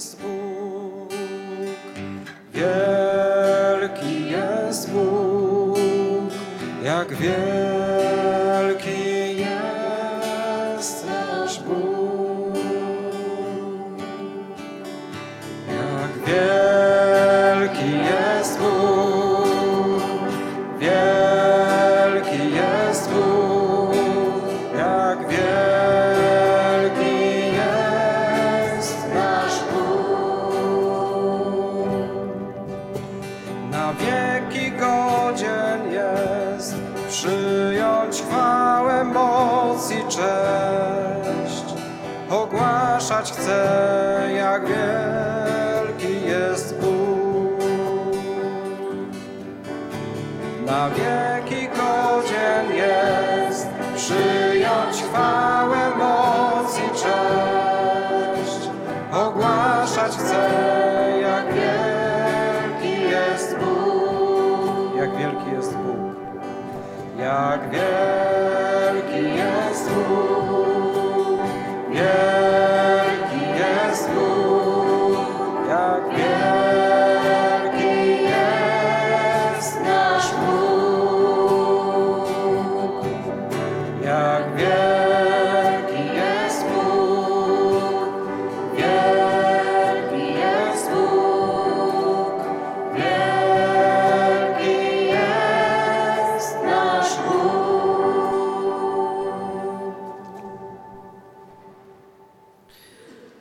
jest Bóg, wielki jest Bóg, jak wielki Na wieki godzien jest przyjąć chwałę, moc i cześć. Ogłaszać chcę, jak wielki jest Bóg. Na wieki godzien jest przyjąć chwałę, moc i cześć. Ogłaszać chcę, Jak wielki jest Bóg. Jak wielki